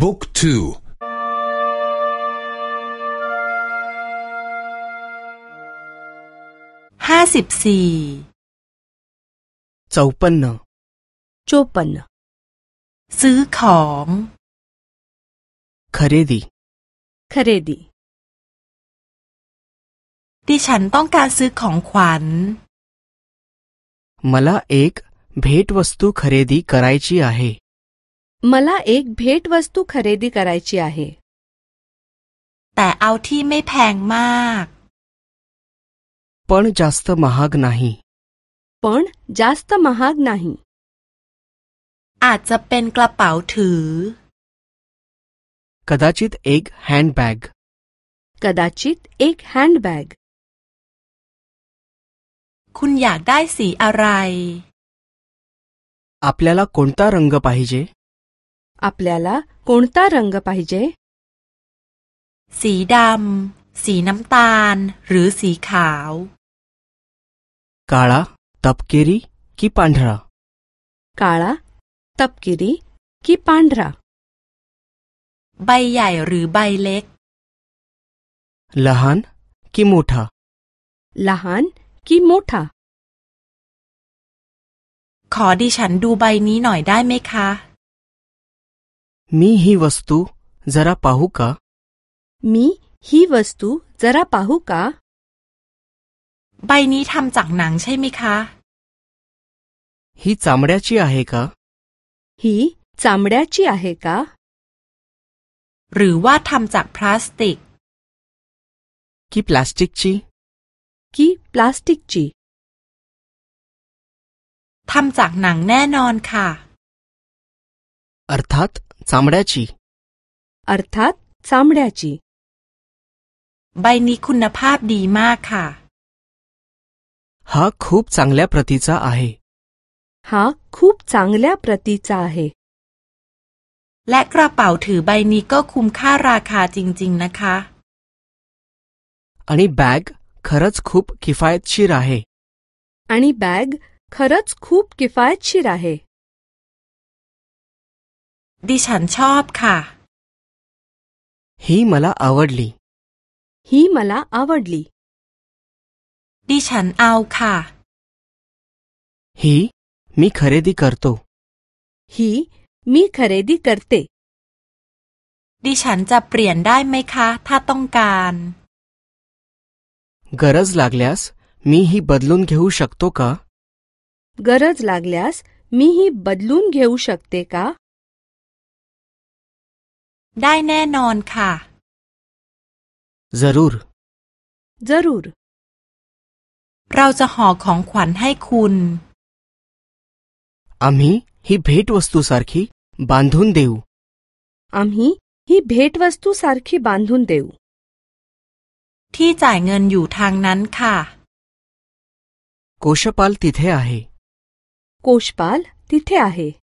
บุ๊กทูห้าสิบสี่จูปันนจูปันซื้อของคาเรดีคาเรดีดิฉันต้องการซื้อของขวัญมาลาเอกเบดวัสตุคาเรดีคารายชีอาเฮ मला एक भेटवस्तू खरेदी करायची आहे แต่เอาที่ไม่แพงมาก पण जास्त महाग नाही पण जास्त महाग नाही อาจจะเป็นกระเป๋าถือ कदाचित एक हँडबॅग कदाचित एक हँडबॅग คุณอยากได้สีอะไร आपल्याला कोणता रंग पाहिजे อ आ ล ल า य ा ल ा कोणता रंग प ा ह िเจ สีดำ สีน้ำตาล หรือสีขาว กาลาตับกีรีกีปันดรากาลาตับกีรีกีปันดราใบใหญ่หรือใบเล็กลาหันกีมูทาลาหันกีมูทาขอดิฉันดูใบนี้หน่อยได้ไหมคะมี म ีวั व स ุจू जरा पाहू क มีीีวั स ्ุจ जरा पाहू का ใบนี้ทำจากหนังใช่ไหมคะฮีจามเดียชีอาเฮกาฮีจามเดียชีอาเฮกาหรือว่าทำจากพลาสติกกีพลาสติกชีกีพลาสติกชีทำจากหนังแน่นอนค่ะ अर्थात चामड्याची अर्थात चामड्याची ใบนี้คุณภาพดีมากค่ะ हा खूप चांगल्या प्रतीचा आहे हा खूप चांगल्या प्रतीचा आहे และกระเป๋าถือใบนี้ก็คุ้มค่าราคาจริงๆนะคะ आणि बॅग खरंच खूप किफायतशीर आहे आणि बॅग खरंच खूप किफायतशीर आहे खा ही मला आवडली ही मला आवडली खा ही मी खरेदी करतो ही मी खरेदी करते ดิฉันจะเปลี่ยนได้ไหมคะ कान गरज लागल्यास मी ही बदलून घेऊ शकतो का गरज लागल्यास मी ही बदलून घेऊ शकते का ได้แน่นอนค่ะ ضرور ضرور เราจะห่อของขวัญให้คุณอามีฮีเบทวัสดุสารคีบันทุนเดวอามีฮีเบทวัสดุสารคีบันทุนเดวที่จ่ายเงินอยู่ทางนั้นค่ะโคชปาลติเทอาเฮโคชปาลติเทอาเฮ